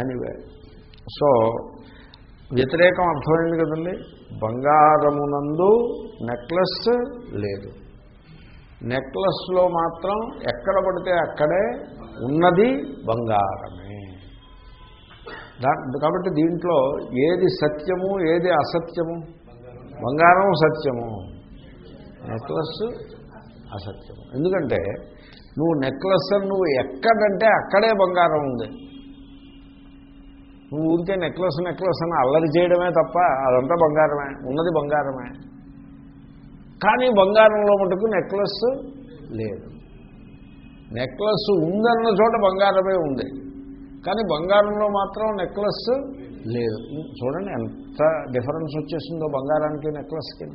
Anyway so వ్యతిరేకం అర్థమైంది కదండి. బంగారమునందు నెక్లెస్ లేదు. నెక్లెస్లో మాత్రం ఎక్కడ పడితే అక్కడే ఉన్నది బంగారమే. దా- కాబట్టి దీంట్లో ఏది సత్యము ఏది అసత్యము? బంగారం సత్యము. నెక్లెస్ అసత్యము. ఎందుకంటే నువ్వు నెక్లెస్ నువ్వు ఎక్కడంటే అక్కడే బంగారం ఉంది. నువ్వు ఊరికే నెక్లెస్ నెక్లెస్ అని అల్లరి చేయడమే తప్ప అదంతా బంగారమే ఉన్నది బంగారమే. కానీ బంగారంలో మటుకు నెక్లెస్ లేదు. నెక్లెస్ ఉందన్న చోట బంగారమే ఉంది. కానీ బంగారంలో మాత్రం నెక్లెస్ లేదు. చూడండి ఎంత డిఫరెన్స్ వచ్చేసిందో బంగారానికి నెక్లెస్కి.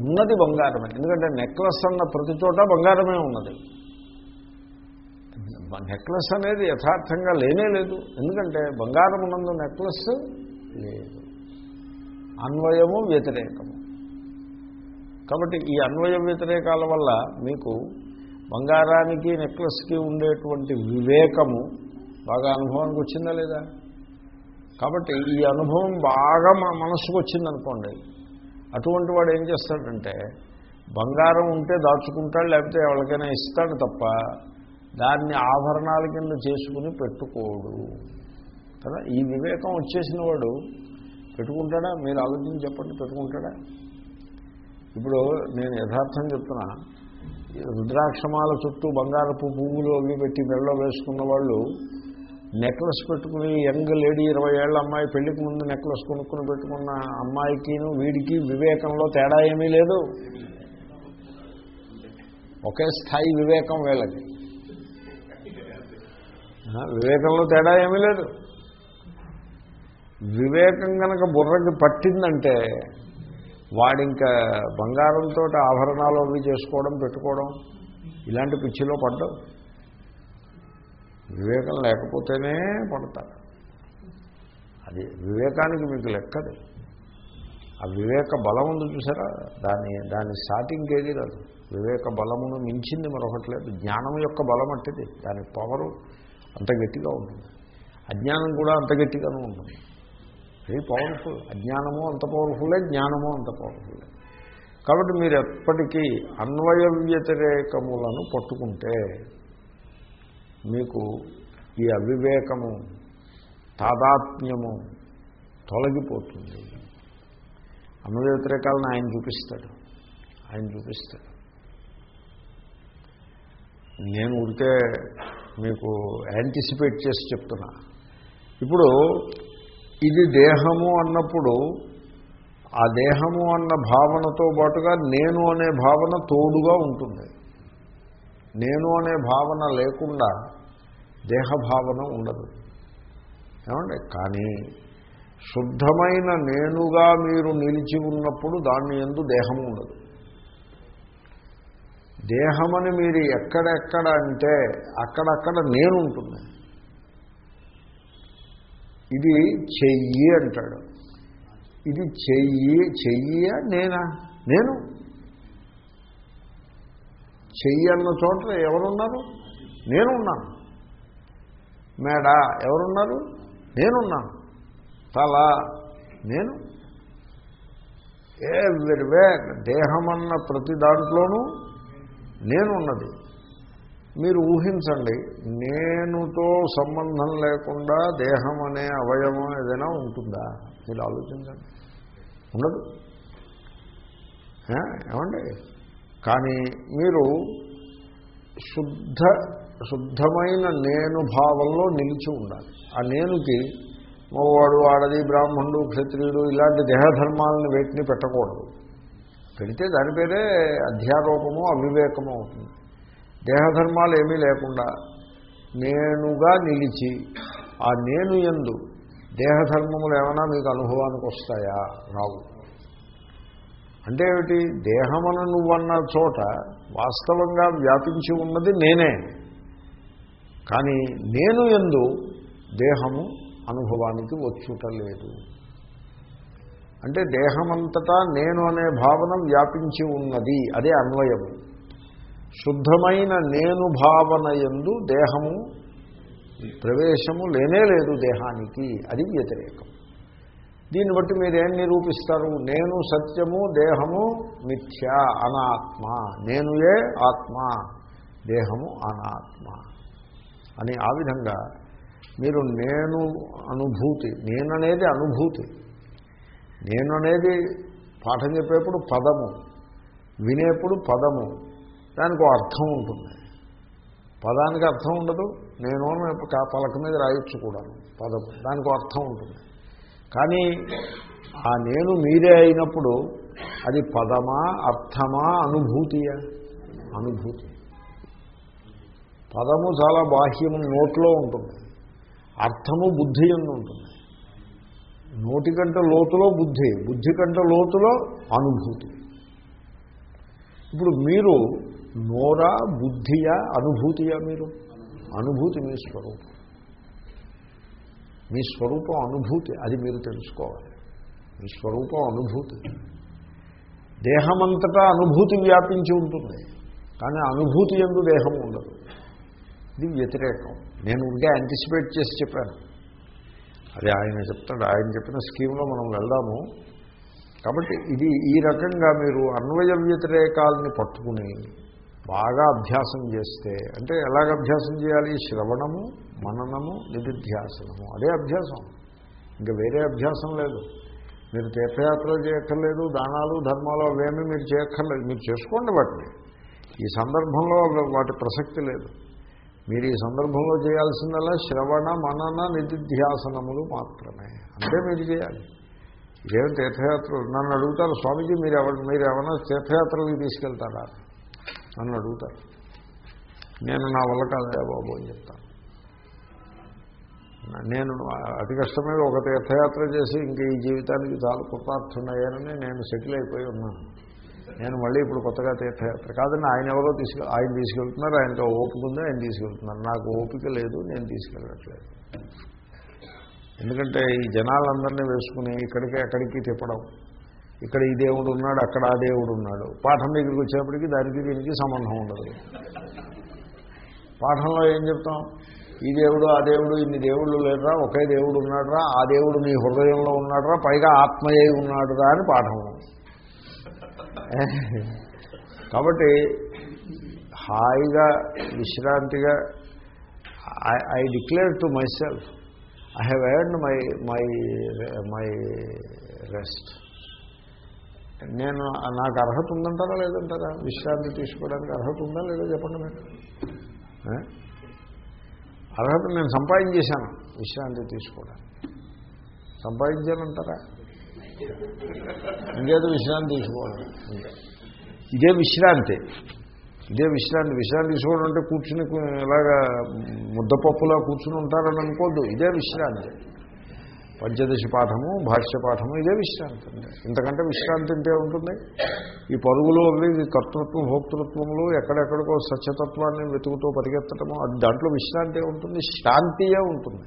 ఉన్నది బంగారమే. ఎందుకంటే నెక్లెస్ అన్న ప్రతి చోట బంగారమే ఉన్నది. నెక్లెస్ అనేది యథార్థంగా లేనే లేదు. ఎందుకంటే బంగారం ఉన్నందు నెక్లెస్ లేదు. అన్వయము వ్యతిరేకము. కాబట్టి ఈ అన్వయ వ్యతిరేకాల వల్ల మీకు బంగారానికి నెక్లెస్కి ఉండేటువంటి వివేకము బాగా అనుభవానికి వచ్చిందా లేదా? కాబట్టి ఈ అనుభవం బాగా మన మనస్సుకు వచ్చిందనుకోండి. అటువంటి వాడు ఏం చేస్తాడంటే బంగారం ఉంటే దాచుకుంటాడు లేకపోతే ఎవరికైనా ఇస్తాడు తప్ప దాన్ని ఆభరణాల కింద చేసుకుని పెట్టుకోడు. కదా? ఈ వివేకం వచ్చేసిన వాడు పెట్టుకుంటాడా? మీరు ఆలోచించి చెప్పండి పెట్టుకుంటాడా? ఇప్పుడు నేను యథార్థం చెప్తున్నా. రుద్రాక్షమాల చుట్టూ బంగారపు పువ్వులు అవి పెట్టి మెడలో వేసుకున్న వాళ్ళు నెక్లెస్ పెట్టుకుని యంగ్ లేడీ ఇరవై ఏళ్ళ అమ్మాయి పెళ్ళికి ముందు నెక్లెస్ కొనుక్కుని పెట్టుకున్న అమ్మాయికిను వీడికి వివేకంలో తేడా ఏమీ లేదు. ఒకే స్థాయి వివేకం వీళ్ళకి. వివేకంలో తేడా ఏమీ లేదు. వివేకం కనుక బుర్రకి పట్టిందంటే వాడింకా బంగారంతో ఆభరణాలు అవి చేసుకోవడం పెట్టుకోవడం ఇలాంటి పిచ్చిలో పడ్డం వివేకం లేకపోతేనే పడతారు. అది వివేకానికి మీకు లెక్కది. ఆ వివేక బలం ఉంది చూసారా? దాని దాని స్టార్టింగ్ ఏది రాదు వివేక బలమును మించింది మరొకటి లేదు. జ్ఞానం యొక్క బలం అట్టిది. దాని పవరు అంత గట్టిగా ఉంటుంది. అజ్ఞానం కూడా అంత గట్టిగానే ఉంటుంది. వెరీ పవర్ఫుల్ అజ్ఞానము అంత పవర్ఫుల్లే జ్ఞానము అంత పవర్ఫుల్లే కాబట్టి మీరు ఎప్పటికీ అన్వయ వ్యతిరేకములను పట్టుకుంటే మీకు ఈ అవివేకము తాదాత్మ్యము తొలగిపోతుంది. అన్వయ వ్యతిరేకాలను ఆయన చూపిస్తాడు. ఆయన చూపిస్తాడు. నేను ఉడితే మీకు యాంటిసిపేట్ చేసి చెప్తున్నా. ఇప్పుడు ఇది దేహము అన్నప్పుడు ఆ దేహము అన్న భావనతో పాటుగా నేను అనే భావన తోడుగా ఉంటుంది. నేను అనే భావన లేకుండా దేహభావన ఉండదు. ఏమండి? కానీ శుద్ధమైన నేనుగా మీరు నిలిచి ఉన్నప్పుడు దాన్ని ఎందు దేహము ఉండదు. దేహమని మీరు ఎక్కడెక్కడ అంటే అక్కడక్కడ నేను ఉంటుంది ఇది చెయ్యి అంటాడు. ఇది చెయ్యి చెయ్య నేనా? నేను. చెయ్యి అన్న చోట ఎవరున్నారు? నేనున్నాను. మేడ ఎవరున్నారు? నేనున్నాను. తల నేను. ఎవ్రీవే దేహమన్న ప్రతి దాంట్లోనూ నేనున్నది. మీరు ఊహించండి నేనుతో సంబంధం లేకుండా దేహం అనే అవయవం ఏదైనా ఉంటుందా? మీరు ఆలోచించండి. ఉండదు. ఏమండి? కానీ మీరు శుద్ధ శుద్ధమైన నేను భావంలో నిలిచి ఉండాలి. ఆ నేనుకి మగవాడు ఆడది బ్రాహ్మణుడు క్షత్రియుడు ఇలాంటి దేహధర్మాలను వేటిని పెట్టకూడదు. పెడితే దాని పేరే అధ్యారోపము అవివేకము అవుతుంది. దేహధర్మాలు ఏమీ లేకుండా నేనుగా నిలిచి ఆ నేను ఎందు దేహధర్మములు ఏమైనా మీకు అనుభవానికి వస్తాయా? రావు. అంటే ఏమిటి? దేహమను నువ్వన్న చోట వాస్తవంగా వ్యాపించి ఉన్నది నేనే. కానీ నేను ఎందు దేహము అనుభవానికి వచ్చుట లేదు. అంటే దేహమంతటా నేను అనే భావన వ్యాపించి ఉన్నది అదే అన్వయము శుద్ధమైన నేను భావన ఎందు దేహము ప్రవేశము లేనే లేదు దేహానికి అది వ్యతిరేకం. దీన్ని బట్టి మీరు నిరూపిస్తారు? నేను సత్యము దేహము మిథ్య అనాత్మ. నేను ఏ? ఆత్మ. దేహము అనాత్మ. అని ఆ విధంగా మీరు నేను అనుభూతి నేననేది అనుభూతి. నేను అనేది పాఠం చెప్పేప్పుడు పదము వినేప్పుడు పదము దానికి అర్థం ఉంటుంది. పదానికి అర్థం ఉండదు నేను పలక మీద రాయొచ్చు కూడా పదము దానికి అర్థం ఉంటుంది. కానీ ఆ నేను మీరే అయినప్పుడు అది పదమా అర్థమా అనుభూతియా? అనుభూతి. పదము చాలా బాహ్యము నోట్లో ఉంటుంది. అర్థము బుద్ధి ఉంటుంది. నోటి కంటే లోతులో బుద్ధి బుద్ధి కంటే లోతులో అనుభూతి. ఇప్పుడు మీరు నోరా బుద్ధియా అనుభూతియా మీరు? అనుభూతి మీ స్వరూపం. మీ స్వరూపం అనుభూతి అది మీరు తెలుసుకోవాలి. మీ స్వరూపం అనుభూతి. దేహమంతటా అనుభూతి వ్యాపించి ఉంటుంది కానీ అనుభూతి ఎందు దేహం ఉండదు. ఇది వ్యతిరేకం. నేను ఉంటే యాంటిసిపేట్ చేసి చెప్పాను. అది ఆయన చెప్తాడు. ఆయన చెప్పిన స్కీమ్లో మనం వెళ్దాము. కాబట్టి ఇది ఈ రకంగా మీరు అన్వయ వ్యతిరేకాలని పట్టుకుని బాగా అభ్యాసం చేస్తే అంటే ఎలాగ అభ్యాసం చేయాలి? శ్రవణము మననము నిధిధ్యాసనము. అదే అభ్యాసం. ఇంకా వేరే అభ్యాసం లేదు. మీరు తీర్థయాత్రలు చేయక్కర్లేదు దానాలు ధర్మాలు అవేమీ మీరు చేయక్కర్లేదు. మీరు చేసుకోండి వాటిని. ఈ సందర్భంలో వాటి ప్రసక్తి లేదు. మీరు ఈ సందర్భంలో చేయాల్సిందల్లా శ్రవణ మనన నిధిధ్యాసనములు మాత్రమే. అంటే మీరు చేయాలి. ఇదేం తీర్థయాత్రలు నన్ను అడుగుతారు స్వామీజీ మీరు ఎవరు మీరు ఏమైనా తీర్థయాత్రలకి తీసుకెళ్తారా? నన్ను అడుగుతారు. నేను నా వల్ల కాదయా బాబు అని చెప్తాను నేను అతి కష్టమైన ఒక తీర్థయాత్ర చేసి ఇంక ఈ జీవితానికి చాలా కృతార్థున్నాయని నేను సెటిల్ అయిపోయి ఉన్నాను. నేను మళ్ళీ ఇప్పుడు కొత్తగా తీర్థయాత్ర కాదని ఆయన ఎవరో తీసుకు ఆయన తీసుకెళ్తున్నారు ఆయనకు ఓపిక ఉంది ఆయన తీసుకెళ్తున్నారు. నాకు ఓపిక లేదు నేను తీసుకెళ్ళట్లేదు. ఎందుకంటే ఈ జనాలందరినీ వేసుకుని ఇక్కడికి ఎక్కడికి తిప్పడం ఇక్కడ ఈ దేవుడు ఉన్నాడు అక్కడ ఆ దేవుడు ఉన్నాడు. పాఠం దగ్గరికి వచ్చేప్పటికి దానికి దీనికి సంబంధం ఉండదు. పాఠంలో ఏం చెప్తాం? ఈ దేవుడు ఆ దేవుడు ఇన్ని దేవుళ్ళు లేడరా ఒకే దేవుడు ఉన్నాడురా ఆ దేవుడు మీ హృదయంలో ఉన్నాడురా పైగా ఆత్మయ్య ఉన్నాడురా అని పాఠం కాబట్టి హాయిగా విశ్రాంతిగా I declare to myself I have earn my my my rest నేను నాకు అర్హత ఉందంటారా లేదంటారా? విశ్రాంతి తీసుకోవడానికి అర్హత ఉందా లేదా చెప్పండి మీరు? అర్హత నేను సంపాదించేశాను విశ్రాంతి తీసుకోవడానికి. సంపాదించానంటారా? ఇంకేదో విశ్రాంతి తీసుకోవడం. ఇదే విశ్రాంతి. ఇదే విశ్రాంతి. విశ్రాంతి తీసుకోవడం అంటే కూర్చుని ఇలాగా ముద్దపప్పులా కూర్చుని ఉంటారని అనుకోద్దు. ఇదే విశ్రాంతి. పంచదశి పాఠము భాష్య పాఠము ఇదే విశ్రాంతి. అండి ఇంతకంటే విశ్రాంతి అంటే ఉంటుంది ఈ పరుగులు అవి కర్తృత్వం భోక్తృత్వములు ఎక్కడెక్కడికో సత్యతత్వాన్ని వెతుకుతూ పరిగెత్తటము అది దాంట్లో విశ్రాంతి ఉంటుంది శాంతియే ఉంటుంది.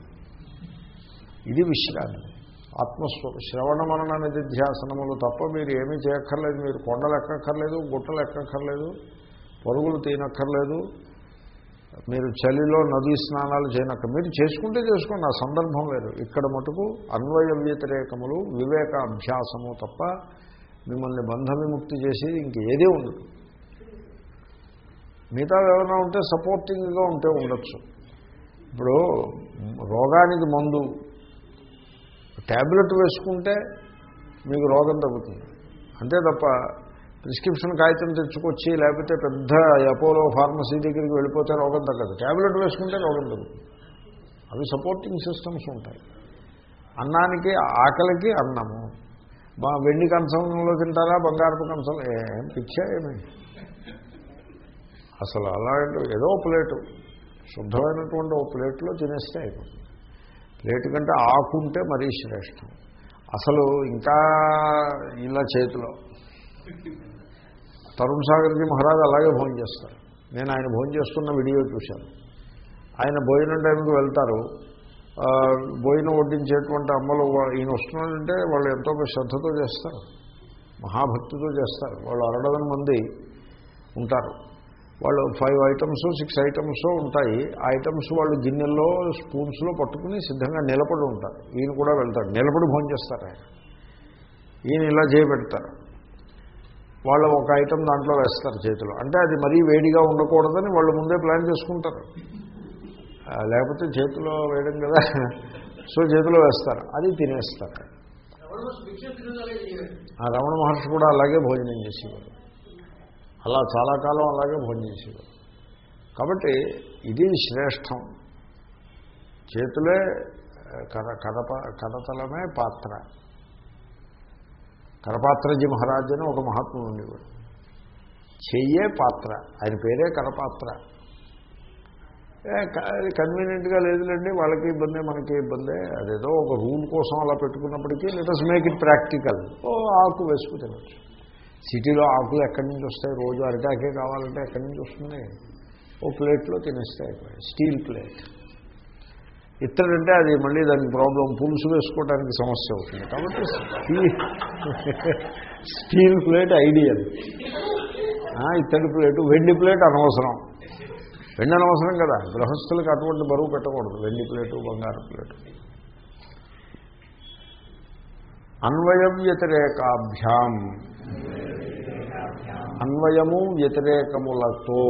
ఇది విశ్రాంతి. ఆత్మస్వ శ్రవణ మనన నిధ్యాసనములు తప్ప మీరు ఏమీ చేయక్కర్లేదు. మీరు కొండలు ఎక్కక్కర్లేదు గుట్టలు ఎక్కక్కర్లేదు పరుగులు తీనక్కర్లేదు. మీరు చలిలో నదీ స్నానాలు చేయనక్క మీరు చేసుకుంటే చేసుకోండి. ఆ సందర్భం వేరు. ఇక్కడ మటుకు అన్వయ వ్యతిరేకములు వివేక అభ్యాసము తప్ప మిమ్మల్ని బంధ విముక్తి చేసేది ఇంకేదే ఉండదు. మిగతా ఏమైనా ఉంటే సపోర్టింగ్గా ఉంటే ఉండొచ్చు. ఇప్పుడు రోగానికి మందు ట్యాబ్లెట్ వేసుకుంటే మీకు రోగం తగ్గుతుంది. అంతే తప్ప ప్రిస్క్రిప్షన్ కాగితం తెచ్చుకొచ్చి లేకపోతే పెద్ద అపోలో ఫార్మసీ దగ్గరికి వెళ్ళిపోతే రోగం తగ్గదు. ట్యాబ్లెట్ వేసుకుంటే రోగం తగ్గుతుంది. అవి సపోర్టింగ్ సిస్టమ్స్ ఉంటాయి. అన్నానికి ఆకలికి అన్నము. మా వెండి కంచంలో తింటారా బంగారపు కంచం? ఏం పిచ్చా ఏమి? అసలు అలాంటి ఏదో ప్లేటు. శుద్ధమైనటువంటి ఓ ప్లేట్లో తినేస్తే అయిపోతుంది. ప్లేటు కంటే ఆకుంటే మరీ శ్రేష్టం. అసలు ఇంకా ఇలా చేతిలో. తరుణ్ సాగర్జీ మహారాజ్ అలాగే భోజనం చేస్తారు. నేను ఆయన భోజనం చేస్తున్న వీడియో చూశాను. ఆయన భోజనం టైంకి వెళ్తారు. భోజనం వడ్డించేటువంటి అమ్మలు ఈయన వస్తున్నాడంటే వాళ్ళు ఎంతో శ్రద్ధతో చేస్తారు. మహాభక్తితో చేస్తారు. వాళ్ళు అరడదని మంది ఉంటారు. వాళ్ళు ఫైవ్ ఐటమ్స్ సిక్స్ ఐటమ్స్ ఉంటాయి. ఆ ఐటమ్స్ వాళ్ళు గిన్నెల్లో స్పూన్స్లో పట్టుకుని సిద్ధంగా నిలబడి ఉంటారు. ఈయన కూడా వెళ్తాడు. నిలబడి భోజనం చేస్తారు ఆయన. ఈయన ఇలా చేయబెడతారు వాళ్ళు ఒక ఐటమ్ దాంట్లో వేస్తారు చేతిలో. అంటే అది మరీ వేడిగా ఉండకూడదని వాళ్ళు ముందే ప్లాన్ చేసుకుంటారు. లేకపోతే చేతిలో వేయడం కదా. సో చేతిలో వేస్తారు. అది తినేస్తారు. ఆ రమణ మహర్షి కూడా అలాగే భోజనం చేసేవారు. అలా చాలా కాలం అలాగే భోజనం కాబట్టి ఇది శ్రేష్టం. చేతులే కర కరప కరతలమే పాత్ర. కరపాత్రజీ మహారాజ్ అని ఒక మహాత్ముడు ఉండేవాడు. చెయ్యే పాత్ర. ఆయన పేరే కరపాత్ర. ఏ, కన్వీనియంట్గా లేదులేండి వాళ్ళకి ఇబ్బంది మనకి ఇబ్బంది. అదేదో ఒక రూల్ కోసం అలా పెట్టుకున్నప్పటికీ let us make it practical ఓ ఆకు వేసుకు తినచ్చు. సిటీలో ఆకులు ఎక్కడి నుంచి వస్తాయి? రోజు అరిటాకే కావాలంటే ఎక్కడి నుంచి వస్తుంది ఓ ప్లేట్లో తినేస్తే అయిపోయాయి. Steel plate. ఇత్తడంటే అది మళ్ళీ దాని ప్రాబ్లం. పులుసు వేసుకోవడానికి సమస్య అవుతుంది. కాబట్టి స్టీల్ స్టీల్ ప్లేట్ ఐడియల్. ఇత్తడి ప్లేటు. వెండి ప్లేట్ అనవసరం. వెండి అనవసరం కదా. గృహస్థులకు అటువంటి బరువు పెట్టకూడదు. వెండి ప్లేటు బంగారు ప్లేటు. అన్వయ వ్యతిరేకాభ్యాం. అన్వయము వ్యతిరేకములతో.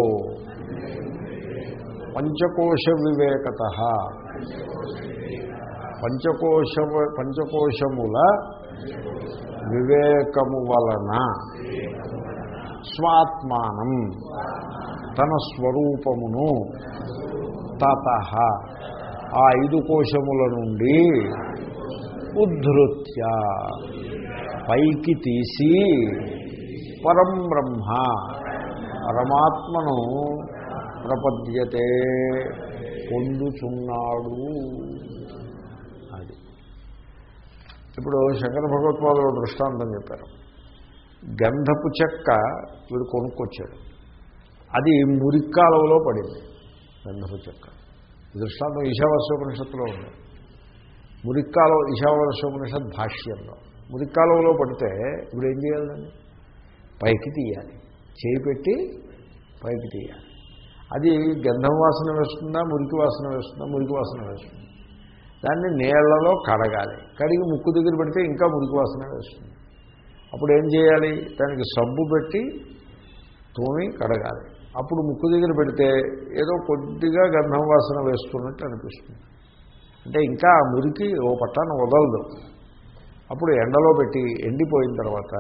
పంచకోశ వివేకత. పంచకోశ పంచకోశముల వివేకము వలన స్వాత్మానం తన స్వరూపమును తత. ఆ ఐదు కోశముల నుండి ఉద్ధృత్య పైకి తీసి పరం బ్రహ్మ. పరమాత్మను ప్రపద్యతే పొందుచున్నాడు. అది. ఇప్పుడు శంకర భగవత్పాదులు దృష్టాంతం చెప్పారు. గంధపు చెక్క వీడు కొనుక్కొచ్చాడు. అది మురిక్కాలవలో పడింది గంధపు చెక్క. దృష్టాంతం ఈశావాస్యోపనిషత్తులో ఉంది. మురిక్కాలవ ఈశావాస్యోపనిషత్ భాష్యంలో. మురిక్కాలవలో పడితే ఇప్పుడు ఏం చేయాలండి పైకి తీయాలి. చేయి పెట్టి పైకి తీయాలి. అది గంధం వాసన వేస్తుందా మురికి వాసన వేస్తుందా మురికి వాసన వేస్తుంది. దాన్ని నీళ్ళలో కడగాలి. కడిగి ముక్కు దగ్గర పెడితే ఇంకా మురికి వాసన వేస్తుంది. అప్పుడు ఏం చేయాలి? దానికి సబ్బు పెట్టి తోమి కడగాలి. అప్పుడు ముక్కు దగ్గర పెడితే ఏదో కొద్దిగా గంధం వాసన వేస్తున్నట్టు అనిపిస్తుంది. అంటే ఇంకా ఆ మురికి ఓ పట్టాన్ని వదలదు. అప్పుడు ఎండలో పెట్టి ఎండిపోయిన తర్వాత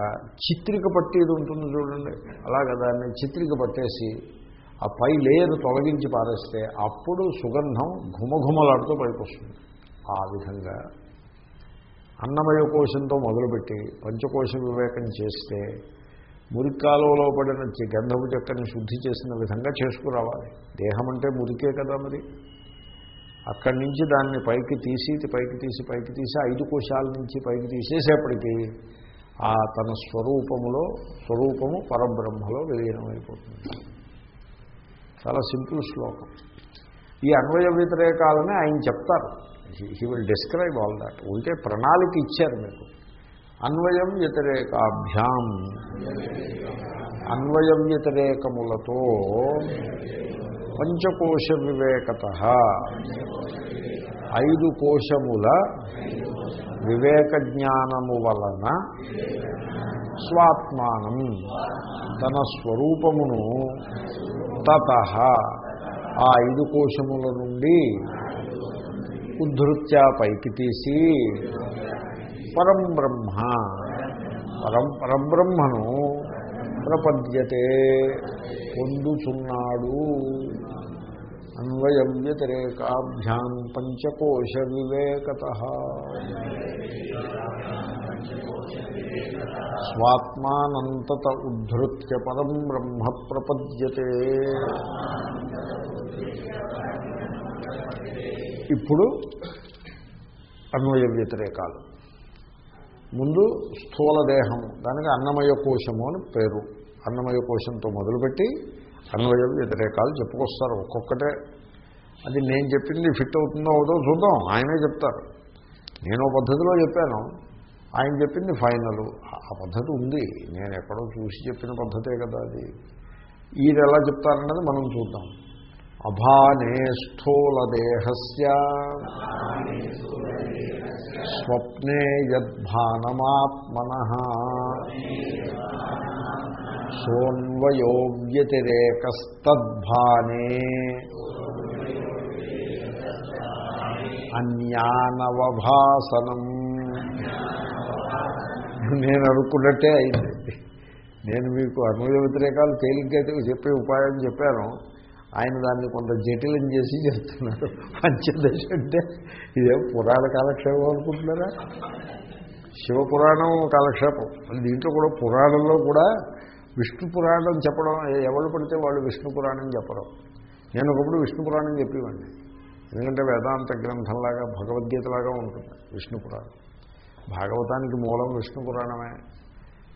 చిత్రిక పట్టేది ఇది ఉంటుంది చూడండి. అలాగ దాన్ని చిత్రిక పట్టేసి ఆ పై లేయర్ తొలగించి పారేస్తే అప్పుడు సుగంధం ఘుమఘుమలాడుతూ పైకి వస్తుంది ఆ విధంగా అన్నమయ కోశంతో మొదలుపెట్టి పంచకోశ వివేకం చేస్తే మురికాలంలో పడిన గంధపు చెక్కని శుద్ధి చేసిన విధంగా చేసుకురావాలి. దేహం అంటే మురికే కదా మరి. అక్కడి నుంచి దాన్ని పైకి తీసి పైకి తీసి పైకి తీసి ఐదు కోశాల నుంచి పైకి తీసేసేపటికి ఆ తన స్వరూపములో స్వరూపము పరబ్రహ్మలో విలీనమైపోతుంది. చాలా సింపుల్ శ్లోకం. ఈ అన్వయ వ్యతిరేకాలని ఆయన చెప్తారు. He will describe all that ఉంటే ప్రణాళిక ఇచ్చారు మీకు. అన్వయం వ్యతిరేకాభ్యాం. అన్వయ వ్యతిరేకములతో పంచకోశ వివేకత. ఐదు కోశముల వివేక జ్ఞానము వలన స్వాత్మానం తన స్వరూపమును తత ఆ ఐదు కోశముల నుండి ఉద్ధృత్యా పైకి తీసి పరం బ్రహ్మ. పరం పరబ్రహ్మను ప్రపద్యతే పొందుచున్నాడు. అన్వయ వ్యతిరేకాభ్యాం పంచకోశ వివేకత స్వాత్మానంతత ఉద్ధృత్య పరం బ్రహ్మ ప్రపద్యతే. ఇప్పుడు అన్వయ వ్యతిరేకాలు ముందు స్థూల దేహము దానికి అన్నమయ కోశము అని పేరు. అన్నమయ కోశంతో మొదలుపెట్టి అన్వయ వ్యతిరేకాలు చెప్పుకొస్తారు ఒక్కొక్కటే. అది నేను చెప్పింది ఫిట్ అవుతుందో అవుదో చూద్దాం. ఆయనే చెప్తారు. నేను పద్ధతిలో చెప్పాను. ఆయన చెప్పింది ఫైనల్. ఆ పద్ధతి ఉంది. నేను ఎక్కడో చూసి చెప్పిన పద్ధతే కదా అది. ఈయన ఎలా చెప్తారన్నది మనం చూద్దాం. అభానే స్థూలదేహస్య స్వప్నే యద్భానమాత్మన. సోన్వయోగ్యతిరేకస్తద్భానే అన్యానవభాసనం. నేను అనుకున్నట్టే అయింది. నేను మీకు అన్వయ వ్యతిరేకాలు తేలికైతే చెప్పే ఉపాయం చెప్పాను. ఆయన దాన్ని కొంత జటిలం చేసి చెప్తున్నారు. పంచదశ అంటే ఇదేం పురాణ కాలక్షేపం అనుకుంటున్నారా? శివపురాణం కాలక్షేపం. దీంట్లో కూడా పురాణంలో కూడా విష్ణు పురాణం చెప్పడం ఎవరు పడితే వాళ్ళు విష్ణు పురాణం చెప్పడం నేను ఒకప్పుడు విష్ణు పురాణం చెప్పేవాడిని. ఎందుకంటే వేదాంత గ్రంథంలాగా భగవద్గీతలాగా ఉంటుంది విష్ణు పురాణం. భాగవతానికి మూలం విష్ణు పురాణమే.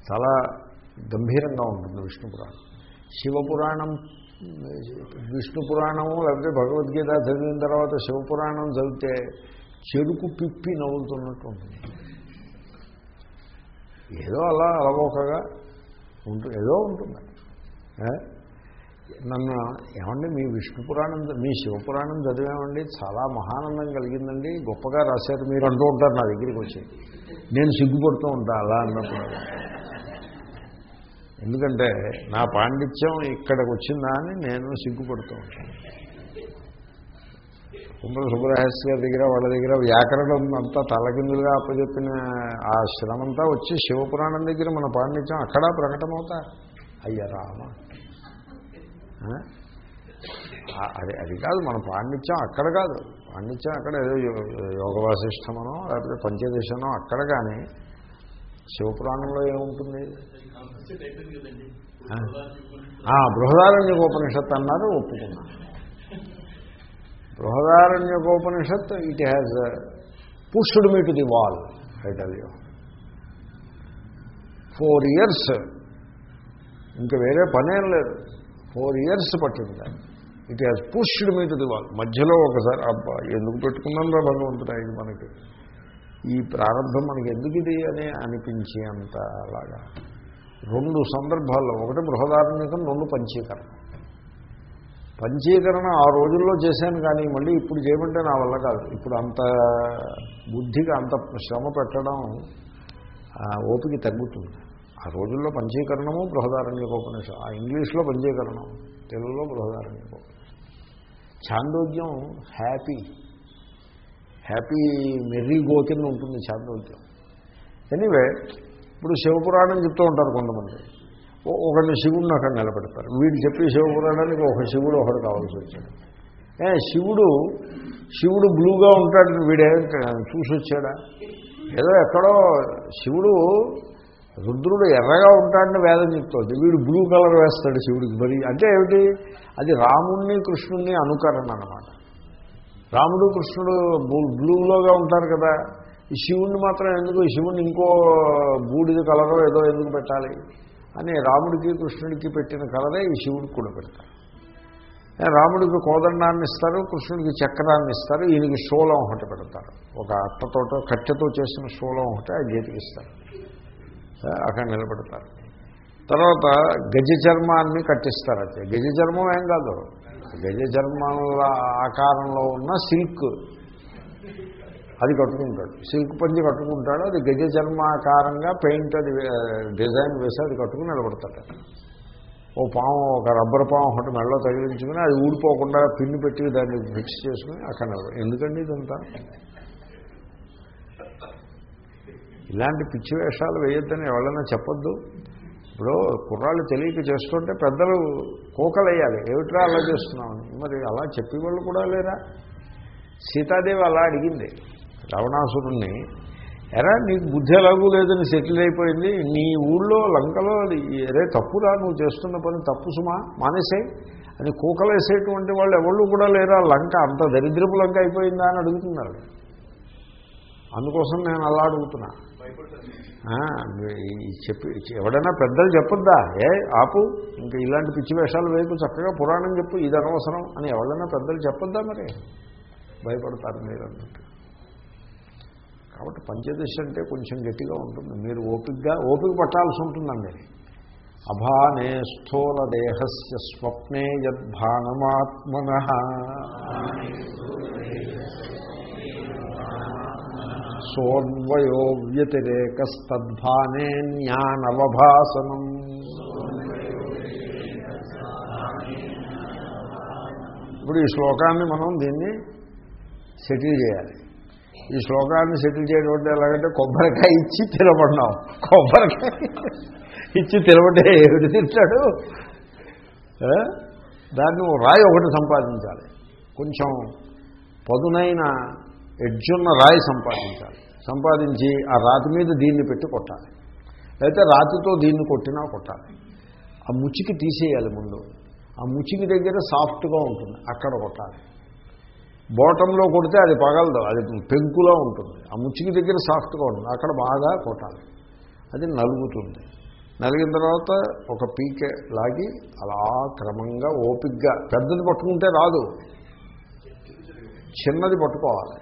చాలా గంభీరంగా ఉంటుంది విష్ణు పురాణం. శివపురాణం విష్ణు పురాణము లేకపోతే భగవద్గీత చదివిన తర్వాత శివపురాణం చదివితే చెరుకు పిప్పి నవ్వుతున్నట్టు ఉంటుంది. ఏదో అలా అలవోకగా ఉంటు ఏదో ఉంటుంది. నన్ను ఏమండి మీ విష్ణు పురాణం మీ శివపురాణం చదివామండి చాలా మహానందం కలిగిందండి గొప్పగా రాశారు మీరు అంటూ ఉంటారు నా దగ్గరికి వచ్చి. నేను సిగ్గుపడుతూ ఉంటా అలా అన్నప్పుడు. ఎందుకంటే నా పాండిత్యం ఇక్కడికి వచ్చిందా అని నేను సిగ్గుపడుతూ ఉంటాను. కుంభ సుబ్రహస్య గారి దగ్గర వాళ్ళ దగ్గర వ్యాకరణం అంతా తలకిందులుగా అప్పచెప్పిన ఆ శ్రమంతా వచ్చి శివపురాణం దగ్గర మన పాండిత్యం అక్కడ ప్రకటమవుతా అయ్య రామ. అది అది కాదు మన పాండిత్యం అక్కడ కాదు. పాండిత్యం అక్కడ ఏదో యో- యోగ వాసిష్టమనో లేకపోతే పంచదశనో అక్కడ కానీ శివపురాణంలో ఏముంటుంది? బృహదారణ్య ఉపనిషత్తు అన్నారు ఒప్పుకున్నాను Brihadaranyakopanishad it has pushed me to the wall I tell you four years ఇంకా వేరే పనేం లేదు. ఫోర్ ఇయర్స్ పట్టింది it has pushed me to the wall మధ్యలో ఒకసారి అబ్బా ఎందుకు పెట్టుకున్నాం రా భగవంతుడా ఇది మనకి? ఈ ప్రారంభం మనకి ఎందుకు ఇది అని అనిపించే అంత అలాగా. రెండు సందర్భాల్లో ఒకటి బృహదారణ్యకం రెండు పంచీకరణం. పంచీకరణ ఆ రోజుల్లో చేశాను కానీ మళ్ళీ ఇప్పుడు చేయమంటే నా వల్ల కాదు. ఇప్పుడు అంత బుద్ధిగా అంత శ్రమ పెట్టడం ఓపిక తగ్గుతుంది. ఆ రోజుల్లో పంచీకరణము బృహదారణ్యకోపనిష ఆ ఇంగ్లీష్లో పంచీకరణం తెలుగులో బృహదారణ్యకోపనిష. చాందోగ్యం హ్యాపీ హ్యాపీ మెర్రీ గో కింద ఉంటుంది చాందోగ్యం. ఎనీవే ఇప్పుడు శివపురాణం చెప్తూ ఉంటారు కొంతమంది. ఒకరిని శివుడిని అక్కడ నిలబెడతారు. వీడు చెప్పి శివపురాణానికి ఒక శివుడు ఒకడు కావాల్సి వచ్చాడు ఏ శివుడు శివుడు బ్లూగా ఉంటాడని వీడే చూసి వచ్చాడా? ఏదో ఎక్కడో శివుడు రుద్రుడు ఎర్రగా ఉంటాడని వేదం చెప్తోంది. వీడు బ్లూ కలర్ వేస్తాడు శివుడికి మరి. అంటే ఏమిటి? అది రాముణ్ణి కృష్ణుణ్ణి అనుకరణ అనమాట రాముడు కృష్ణుడు బ్లూ- బ్లూలోగా ఉంటారు కదా. ఈ శివుణ్ణి మాత్రం ఎందుకు? శివుణ్ణి ఇంకో బూడిద కలరో ఏదో ఎందుకు పెట్టాలి? అని రాముడికి కృష్ణుడికి పెట్టిన కలరే ఈ శివుడికి కూడా పెడతారు. రాముడికి కోదండాన్ని ఇస్తారు కృష్ణుడికి చక్రాన్ని ఇస్తారు ఈయనకి శూలం ఒకటి పెడతారు. ఒక అట్టతోటో కట్టెతో చేసిన శూలం ఒకటి ఆ గీతకి ఇస్తారు. అక్కడ నిలబెడతారు. తర్వాత గజ చర్మాన్ని కట్టిస్తారు అయితే గజ చర్మం ఏం కాదు. గజ చర్మంల ఆకారంలో ఉన్న సిల్క్ అది కట్టుకుంటాడు. సిల్క్ పంచి కట్టుకుంటాడు అది గజ జన్మాకారంగా పెయింట్ అది డిజైన్ వేసి అది కట్టుకుని నిలబడతాడు. ఓ పాము ఒక రబ్బర్ పాము ఒకటి మెడలో తగిలించుకుని అది ఊడిపోకుండా పిన్ను పెట్టి దాన్ని ఫిక్స్ చేసుకుని అక్కడ ఎందుకండి ఇదంతా? ఇలాంటి పిచ్చి వేషాలు వేయొద్దని ఎవరైనా చెప్పొద్దు. ఇప్పుడు కుర్రాళ్ళు తెలియక చేస్తుంటే పెద్దలు కోకలయ్యాలి ఏమిట్రా అలా చేస్తున్నామని మరి అలా చెప్పేవాళ్ళు కూడా లేరా? సీతాదేవి అలా అడిగింది. రావణాసురుణ్ణి ఎరా నీకు బుద్ధి ఎలాగూ లేదని సెటిల్ అయిపోయింది. నీ ఊళ్ళో లంకలో ఎరే తప్పురా నువ్వు చేస్తున్న పని తప్పు సుమా మానేసే. అని కూకలేసేటువంటి వాళ్ళు ఎవళ్ళు కూడా లేరా? లంక అంత దరిద్రపు లంక అయిపోయిందా? అని అడుగుతున్నారు. అందుకోసం నేను అలా అడుగుతున్నా. చెప్పి ఎవడైనా పెద్దలు చెప్పొద్దా? ఏ ఆపు ఇంకా ఇలాంటి పిచ్చి వేషాలు వేయకు చక్కగా పురాణం చెప్పు ఇది అనవసరం అని ఎవరైనా పెద్దలు చెప్పొద్దా మరి? భయపడతారు మీరు అన్నట్టు కాబట్టి పంచదశ అంటే కొంచెం గట్టిగా ఉంటుంది. మీరు ఓపికగా ఓపిక పట్టాల్సి ఉంటుందండి. అభానే స్థూలదేహస్య స్వప్నే యద్భానమాత్మన. సోన్వయో వ్యతిరేకస్తద్భానే జ్ఞానవభాసనం ఇప్పుడు ఈ శ్లోకాన్ని మనం దీన్ని సెటిల్ చేయాలి. ఈ శ్లోకాన్ని సెటిల్ చేయడం అంటే ఎలాగంటే కొబ్బరికాయ ఇచ్చి తినబడినాం. కొబ్బరికాయ ఇచ్చి తినబడే ఏమిటి తింటాడు? దాన్ని రాయి ఒకటి సంపాదించాలి. కొంచెం పదునైన ఎడ్జున్న రాయి సంపాదించాలి. సంపాదించి ఆ రాతి మీద దీన్ని పెట్టి కొట్టాలి. అయితే రాతితో దీన్ని కొట్టినా కొట్టాలి. ఆ ముచ్చికి తీసేయాలి ముందు. ఆ ముచ్చికి దగ్గర సాఫ్ట్గా ఉంటుంది. అక్కడ కొట్టాలి. బోటంలో కొడితే అది పగలదు అది పెంకులో ఉంటుంది. ఆ ముచ్చికి దగ్గర సాఫ్ట్గా ఉంటుంది అక్కడ బాగా కొట్టాలి. అది నలుగుతుంది. నలిగిన తర్వాత ఒక పీకే లాగి అలా క్రమంగా ఓపిగ్గా పెద్దది పట్టుకుంటే రాదు. చిన్నది పట్టుకోవాలి.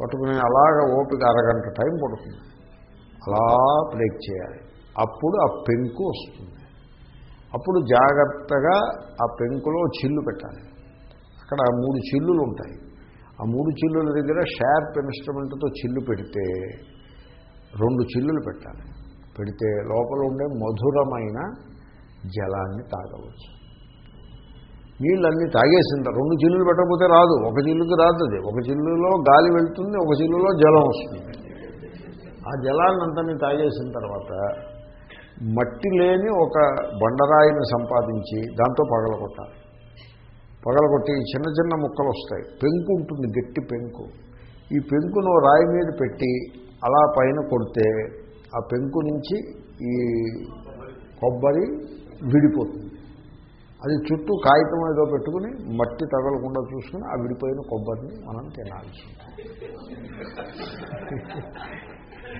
పట్టుకుని అలాగ ఓపిక అరగంట టైం పడుతుంది. అలా బ్రేక్ చేయాలి. అప్పుడు ఆ పెంకు వస్తుంది. అప్పుడు జాగ్రత్తగా ఆ పెంకులో చిల్లు పెట్టాలి. అక్కడ మూడు చిల్లులు ఉంటాయి ఆ మూడు చిల్లుల దగ్గర షార్ప్ ఇన్స్ట్రుమెంట్తో చిల్లు పెడితే రెండు చిల్లులు పెట్టాలి. పెడితే లోపల ఉండే మధురమైన జలాన్ని తాగవచ్చు. నీళ్ళన్నీ తాగేసింది. రెండు చిల్లులు పెట్టకపోతే రాదు. ఒక చిల్లుకి రాదు అది. ఒక చిల్లులో గాలి వెళ్తుంది ఒక చిల్లులో జలం వస్తుంది. ఆ జలాన్ని తాగేసిన తర్వాత మట్టి లేని ఒక బండరాయిని సంపాదించి దాంతో పగలగొట్టాలి. పగలగొట్టి చిన్న చిన్న ముక్కలు వస్తాయి పెంకు ఉంటుంది గట్టి పెంకు. ఈ పెంకును రాయి మీద పెట్టి అలా పైన కొడితే ఆ పెంకు నుంచి ఈ కొబ్బరి విడిపోతుంది. అది చుట్టూ కాగితం ఏదో పెట్టుకుని మట్టి తగలకుండా చూసుకుని ఆ విడిపోయిన కొబ్బరిని మనం తినాలి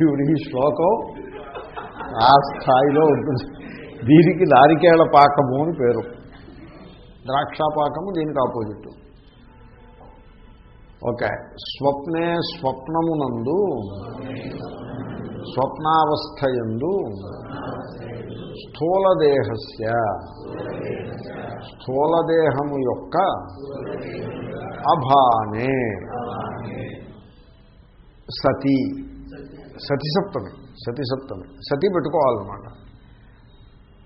ఇప్పుడు ఈ శ్లోకం ఆ స్థాయిలో ఉంటుంది. దీనికి నారికేళ పాకము అని పేరు. ద్రాక్షాపాకము దీనికి ఆపోజిట్. ఓకే. స్వప్నే స్వప్నమునందు స్వప్నావస్థయందు స్థూలదేహస్య స్థూలదేహము యొక్క అభానే సతి. సతి సతిసప్తమి సతి సతి పెట్టుకోవాలన్నమాట.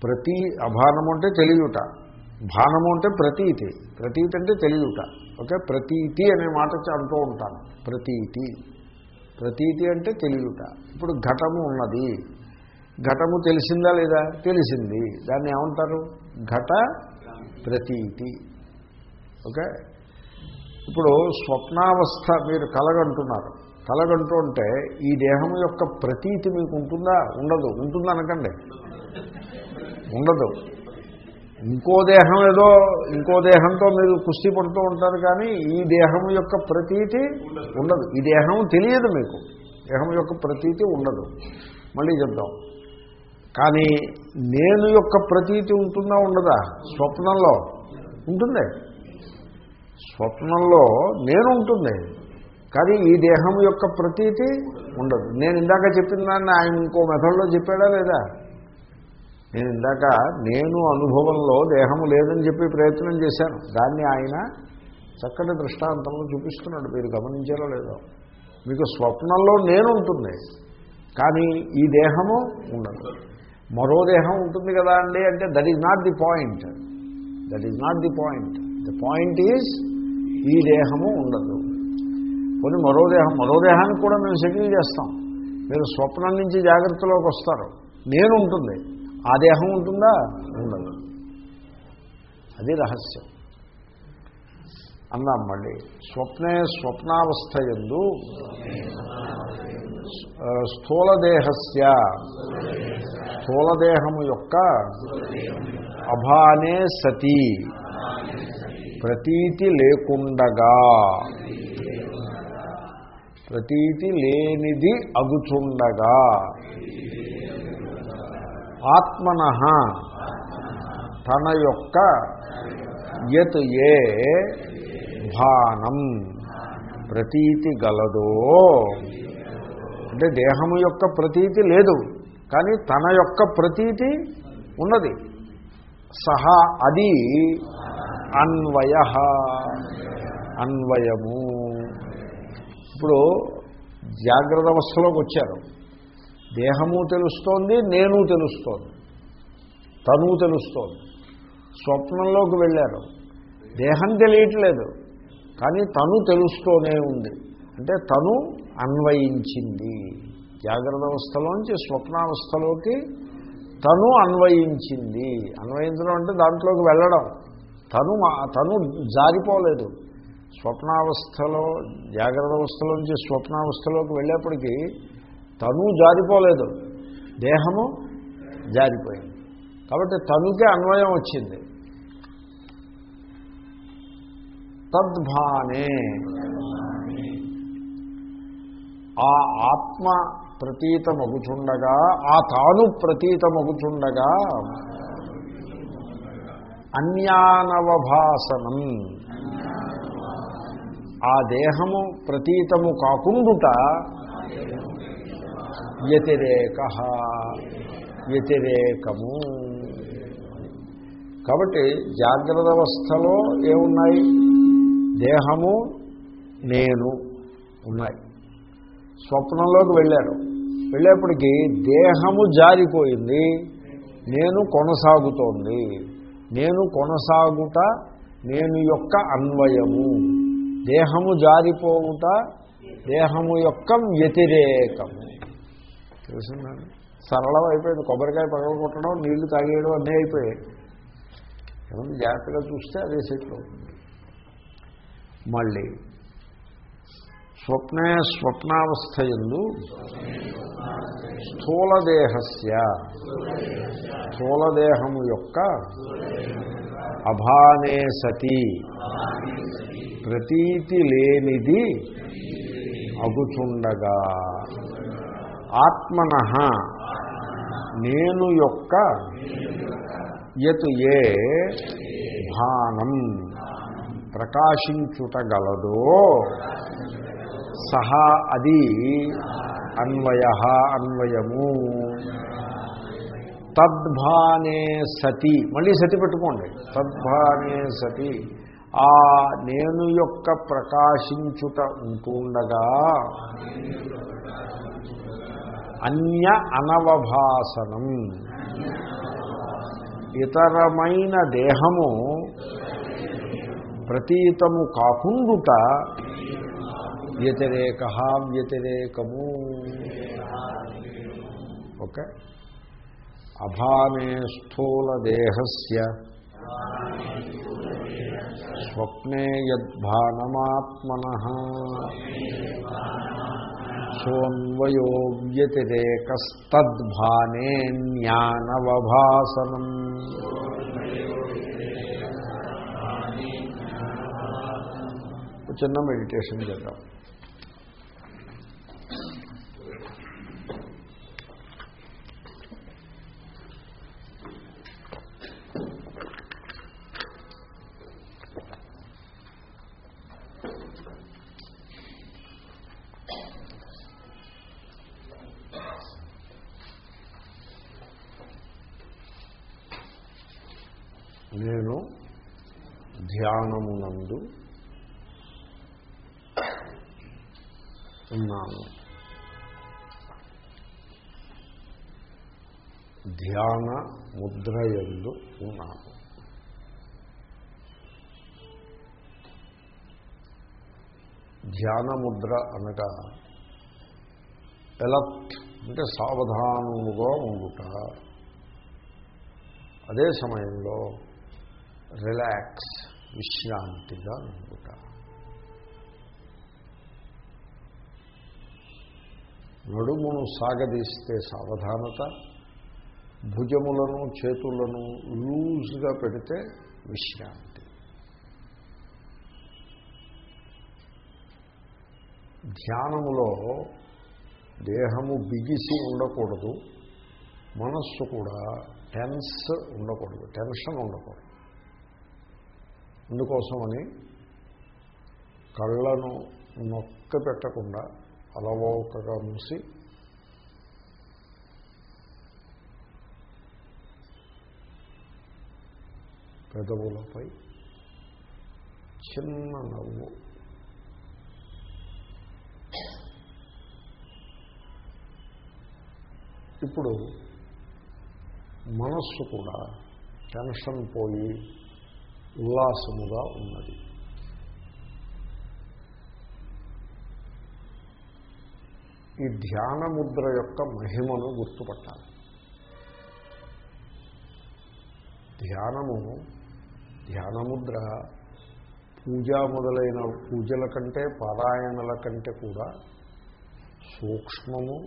ప్రతి అభానము అంటే తెలియట. భానము అంటే ప్రతీతి. ప్రతీతి అంటే తెలియట ఓకే? ప్రతీతి అనే మాట అంటూ ఉంటాను. ప్రతీతి. ప్రతీతి అంటే తెలియట ఇప్పుడు ఘటము ఉన్నది. ఘటము తెలిసిందా లేదా? తెలిసింది. దాన్ని ఏమంటారు? ఘట ప్రతీతి. ఓకే? ఇప్పుడు స్వప్నావస్థ మీరు కలగంటున్నారు. కలగంటూ ఉంటే ఈ దేహం యొక్క ప్రతీతి మీకు ఉంటుందా? ఉండదు. ఉంటుందనకండి. ఉండదు. ఇంకో దేహం ఏదో ఇంకో దేహంతో మీరు కుస్తీ పడుతూ ఉంటారు కానీ ఈ దేహం యొక్క ప్రతీతి ఉండదు. ఈ దేహం తెలియదు మీకు. దేహం యొక్క ప్రతీతి ఉండదు. మళ్ళీ చెప్దాం. కానీ నేను యొక్క ప్రతీతి ఉంటుందా ఉండదా? స్వప్నంలో ఉంటుంది. స్వప్నంలో నేను ఉంటుంది. కానీ ఈ దేహం యొక్క ప్రతీతి ఉండదు. నేను ఇందాక చెప్పిన దాన్ని ఆయన ఇంకో మెథడ్లో చెప్పాడా లేదా? నేను ఇందాక నేను అనుభవంలో దేహము లేదని చెప్పి ప్రయత్నం చేశాను. దాన్ని ఆయన చక్కటి దృష్టాంతంలో చూపిస్తున్నాడు. మీరు గమనించారో లేదో. మీకు స్వప్నంలో నేను ఉంటుంది. కానీ ఈ దేహము ఉండదు. మరో దేహం ఉంటుంది కదా అండి అంటే that is not the point that is not the point the point is ఈ దేహము ఉండదు. కొన్ని మరో దేహం మరో దేహానికి కూడా మేము సెటిల్ చేస్తాం. మీరు స్వప్నం నుంచి జాగ్రత్తలోకి వస్తారు. నేను ఉంటుంది. ఆ దేహం ఉంటుందా? ఉండదు. అది రహస్యం. అన్నాం మళ్ళీ. స్వప్నే స్వప్నావస్థ ఎందు స్థూలదేహస్య స్థూలదేహము యొక్క అభానే సతి ప్రతీతి లేకుండగా ప్రతీతి లేనిది అగుచుండగా ఆత్మన తన యొక్క యత్ ఏ భానం ప్రతీతి గలదో. అంటే దేహము యొక్క ప్రతీతి లేదు కానీ తన యొక్క ప్రతీతి ఉన్నది. సహా అది అన్వయ అన్వయము. ఇప్పుడు జాగ్రత్త అవస్థలోకి వచ్చారు. దేహము తెలుస్తోంది నేను తెలుస్తోంది. తను తెలుస్తోంది. స్వప్నంలోకి వెళ్ళారు. దేహం తెలియట్లేదు కానీ తను తెలుస్తూనే ఉంది. అంటే తను అన్వయించింది. జాగ్రత్త అవస్థలోంచి స్వప్నావస్థలోకి తను అన్వయించింది. అన్వయించడం అంటే దాంట్లోకి వెళ్ళడం. తను తను జారిపోలేదు. స్వప్నావస్థలో జాగ్రత్త అవస్థలోంచి స్వప్నావస్థలోకి వెళ్ళేప్పటికీ తను జారిపోలేదు. దేహము జారిపోయింది. కాబట్టి తనుకే అన్వయం వచ్చింది. తద్భానే ఆ ఆత్మ ప్రతీతమగుచుండగా ఆ తాను ప్రతీతమగుచుండగా అన్యానవభాసనం. ఆ దేహము ప్రతీతము కాకుండుట వ్యతిరేక వ్యతిరేకము. కాబట్టి జాగ్రత్త అవస్థలో ఏమున్నాయి? దేహము నేను ఉన్నాయి. స్వప్నంలోకి వెళ్ళారు. వెళ్ళేప్పటికీ దేహము జారిపోయింది. నేను కొనసాగుతోంది. నేను కొనసాగుట నేను యొక్క అన్వయము. దేహము జారిపోవుట దేహము యొక్క వ్యతిరేకము. తెలిసిందండి సరళం అయిపోయింది. కొబ్బరికాయ పగల కొట్టడం నీళ్ళు తాగేయడం అన్నీ అయిపోయాయి. ఏమన్నా జాగ్రత్తగా చూస్తే అదే సెట్ అవుతుంది. మళ్ళీ స్వప్నే స్వప్నావస్థ ఎందు స్థూలదేహస్య స్థూలదేహము యొక్క అభానే సతి ప్రతీతి లేనిది అగుచుండగా. ఆత్మన నేను యొక్క ఎతు ఏ భానం ప్రకాశించుటగలదో సహా అది అన్వయ అన్వయము. తద్భానే సతి. మళ్ళీ సతి పెట్టుకోండి. తద్భానే సతి. ఆ నేను యొక్క ప్రకాశించుట ఉంటుండగా అన్య అనవభాసనం. ఇతరమైన దేహము ప్రతీతము కాకుండుట వ్యతిరేక వ్యతిరేకము. ఓకే? అభానే స్థూలదేహస్య స్వప్నే యద్భానమాత్మన. సోన్వయో వ్యతిరేకస్తద్భానే జ్ఞానవభాసనం ఒక చిన్న మెడిటేషన్ చేద్దాం నేను ధ్యానమునందు ఉన్నాను ధ్యాన ముద్రయందు ఉన్నాను ధ్యాన ముద్ర అనగా ఎలక్ట్ అంటే సావధానముగా ఉండుట. అదే సమయంలో రిలాక్స్ విశ్రాంతిగా ఉండుట. నడుమును సాగదీస్తే సావధానత భుజములను చేతులను లూజ్గా పెడితే విశ్రాంతి. ధ్యానములో దేహము బిగిసి ఉండకూడదు మనస్సు కూడా టెన్స్ ఉండకూడదు టెన్షన్ ఉండకూడదు. అందుకోసమని కళ్ళను నొక్క పెట్టకుండా అలవోకగా మూసి పెదవులపై చిన్న నవ్వు. ఇప్పుడు మనస్సు కూడా టెన్షన్ పోయి ఉల్లాసముగా ఉన్నది. ఈ ధ్యాన ముద్ర యొక్క మహిమను గుర్తుపట్టాలి. ధ్యానము ధ్యానముద్ర పూజ మొదలైన పూజల కంటే పారాయణల కంటే కూడా సూక్ష్మము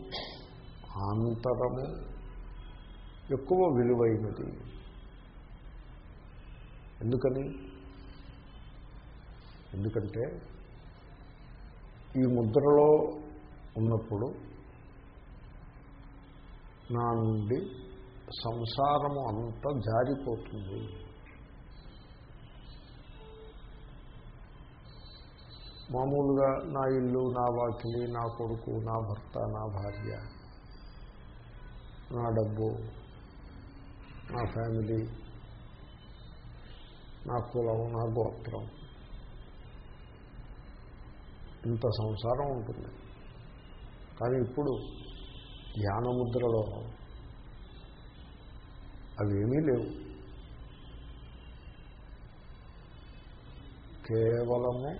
ఆంతరము ఎక్కువ విలువైనది. ఎందుకని? ఎందుకంటే ఈ ముద్రలో ఉన్నప్పుడు నా నుండి సంసారము అంతా జారిపోతుంది. మామూలుగా నా ఇల్లు నా వాకిలి నా కొడుకు నా భర్త నా భార్య నా డబ్బు నా ఫ్యామిలీ నా కులం నా గోత్రం ఇంత సంసారం ఉంటుంది. కానీ ఇప్పుడు ధ్యానముద్రలో అవేమీ లేవు. కేవలము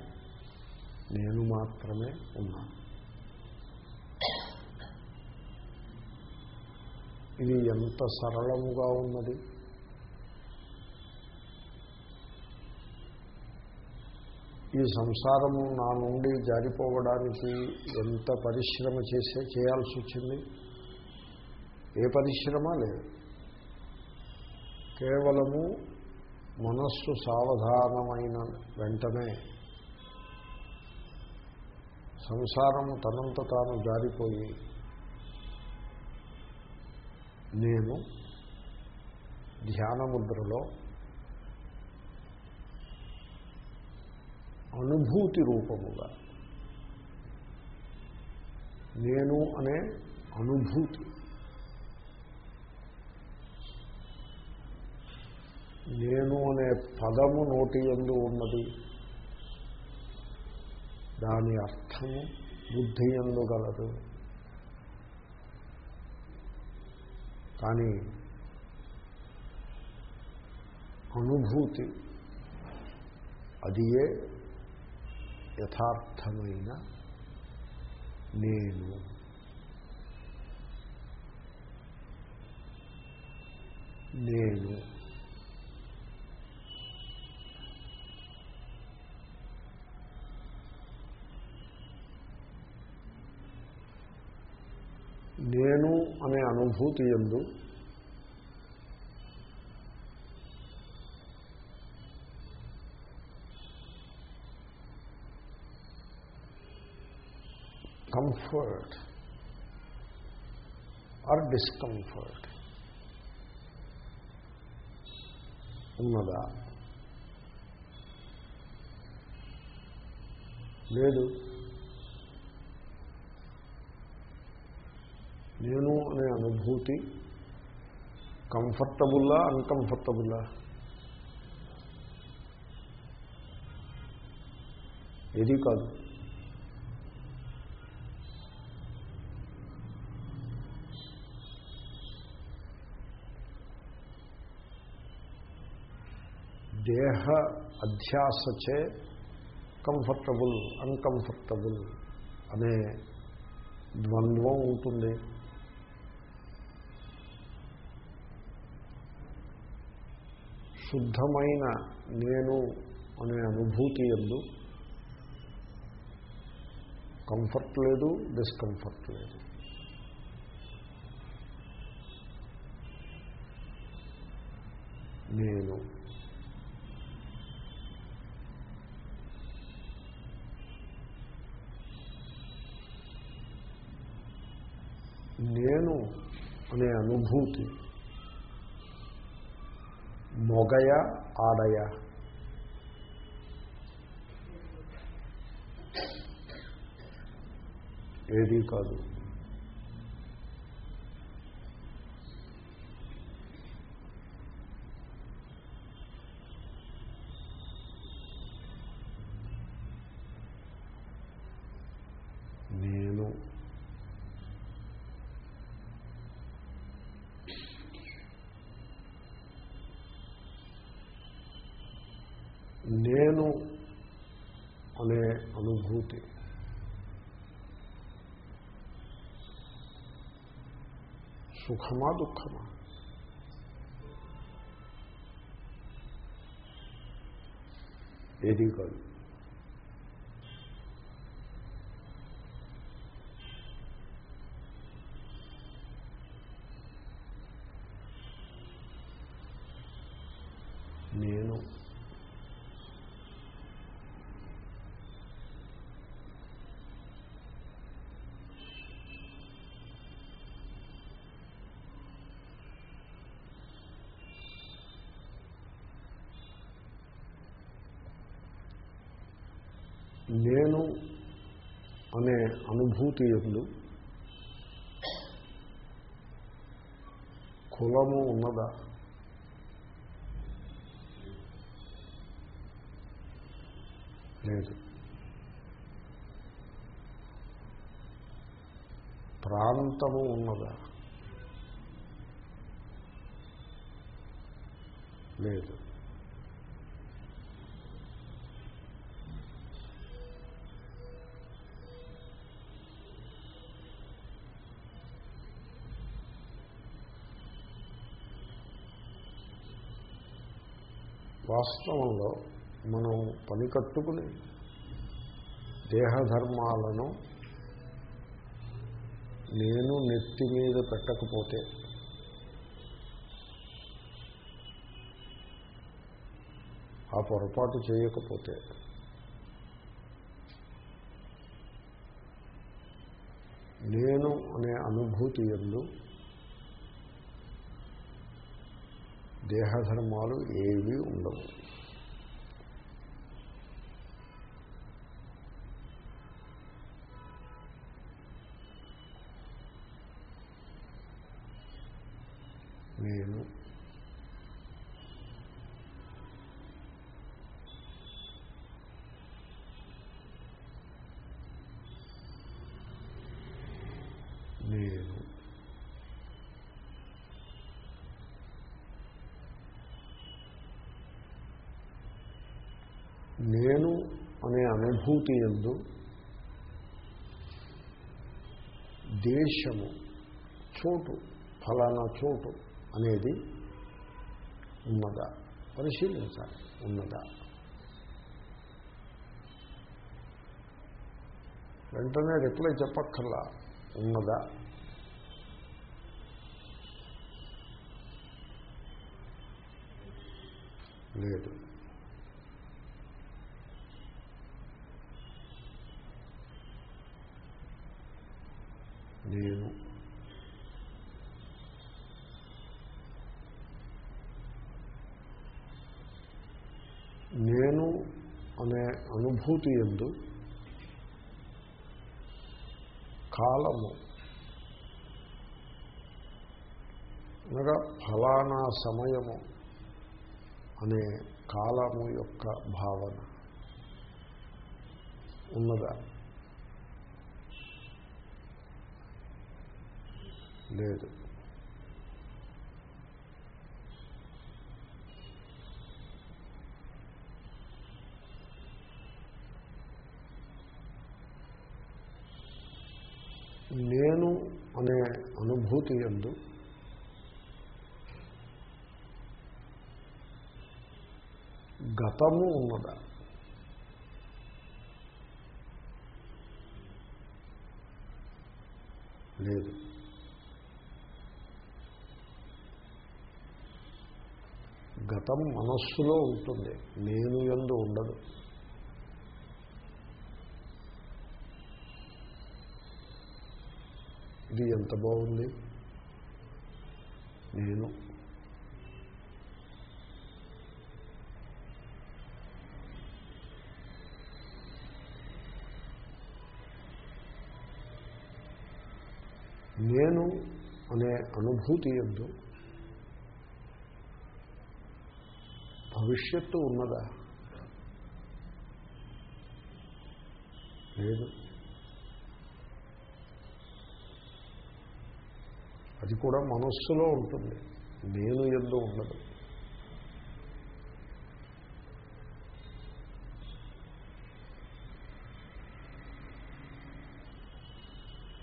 నేను మాత్రమే ఉన్నాను ఇది ఎంత సరళముగా ఉన్నది? ఈ సంసారము నా నుండి జారిపోవడానికి ఎంత పరిశ్రమ చేసే చేయాల్సి వచ్చింది? ఏ పరిశ్రమ? లేదు. కేవలము మనస్సు సావధానమైన వెంటనే సంసారము తనంత తాను జారిపోయి నేను ధ్యానముద్రలో అనుభూతి రూపముగా. నేను అనే అనుభూతి. నేను అనే పదము నోటి ఎందు ఉన్నది. దాని అర్థము బుద్ధి ఎందు గలదు. కానీ అనుభూతి అది ఏ యథార్థమైన నేను. నేను. నేను అనే అనుభూతి ఎందు కంఫర్ట్ ఆర్ డిస్కంఫర్ట్ ఉన్నదా లేదు. నేను అనే అనుభూతి కంఫర్టబుల్లా అన్కంఫర్టబుల్లా ఏది కాదు. దేహ అధ్యాసచే కంఫర్టబుల్ అన్కంఫర్టబుల్ అనే ద్వంద్వం ఉంటుంది. శుద్ధమైన నేను అనే అనుభూతి ఎందు కంఫర్ట్ లేదు డిస్కంఫర్ట్ లేదు. నేను నేను అనే అనుభూతి. మొగయ ఆడయ. ఏదీ కాదు. సుఖమా దుఃఖమా? ఏది కాదు నేను నేను అనే అనుభూతి ఎందు కులము ఉన్నదా? లేదు. ప్రాంతము ఉన్నదా? లేదు. వాస్తవంలో మనం పని కట్టుకుని దేహధర్మాలను నేను నెత్తి మీద పెట్టకపోతే ఆ పొరపాటు చేయకపోతే నేను అనే అనుభూతి ఎందు దేహధర్మాలు ఏవి ఉండవు నేను నేను నేను అనే అనుభూతి ఎందు దేశము చోటు ఫలానా చోటు అనేది ఉన్నదా? పరిశీలించాలి ఉన్నదా? వెంటనే రిప్లై చెప్పక్కర్లా ఉన్నదా? లేదు. నేను. నేను అనే అనుభూతి ఎందు కాలము అనగా ఫలానా సమయము అనే కాలము యొక్క భావన ఉన్నదా? లేదు. నేను అనే అనుభూతి ఎందు గతము ఉన్నదా? లేదు. గతం మనస్సులో ఉంటుంది. నేను ఎందు ఉండదు. ఇది ఎంత బాగుంది? నేను. నేను అనే అనుభూతి ఎందు భవిష్యత్తు ఉన్నదా? లేదు. అది కూడా మనస్సులో ఉంటుంది. నేను ఎందు ఉండదు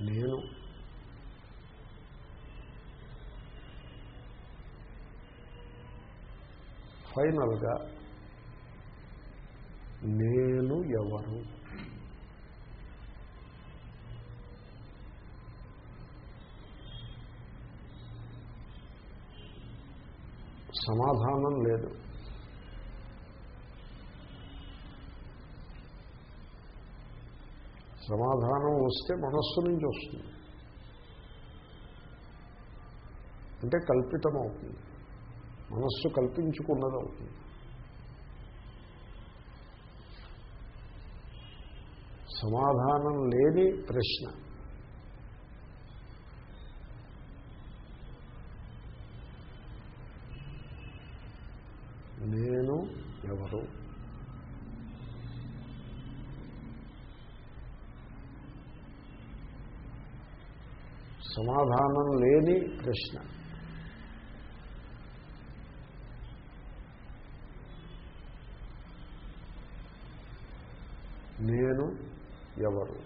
నేను ఫైనల్గా నేను ఎవరు? సమాధానం లేదు. సమాధానం వస్తే మనస్సు నుంచి వస్తుంది. అంటే కల్పితమవుతుంది. మనస్సు కల్పించుకున్నది అవుతుంది. సమాధానం లేని ప్రశ్న. నేను ఎవరు? సమాధానం లేని ప్రశ్న. నేను ఎవరు?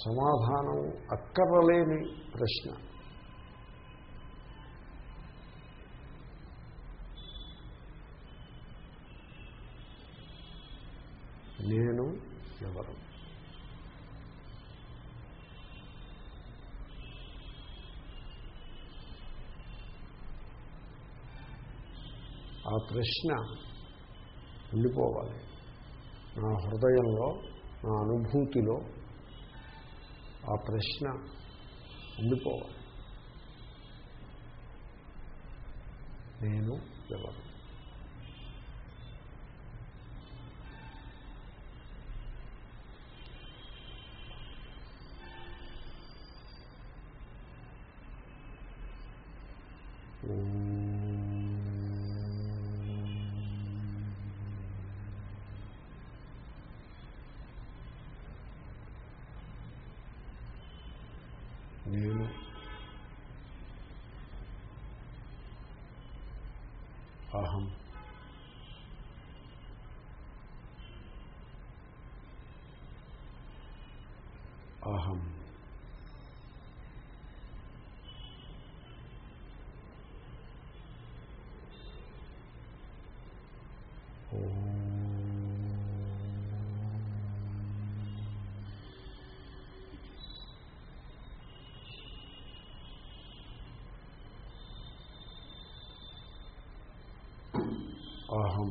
సమాధానం అక్కరలేని ప్రశ్న నేను ఎవరు ఆ ప్రశ్న ఉండిపోవాలి. నా హృదయంలో నా అనుభూతిలో ఆ ప్రశ్న ఉండిపోవాలి. నేను ఎవరు? Aham.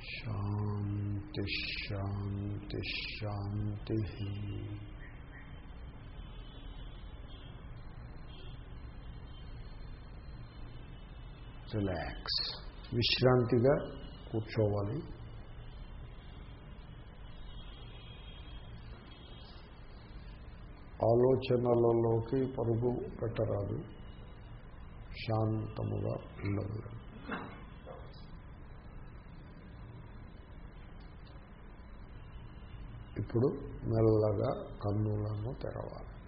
Shanti, Shanti, Shanti. Relax విశ్రాంతిగా కూర్చోవాలి. ఆలోచనలలోకి పరుగు పెట్టరాదు. శాంతముగా ఉండదు ఇప్పుడు మెల్లగా కన్నులను తెరవాలి.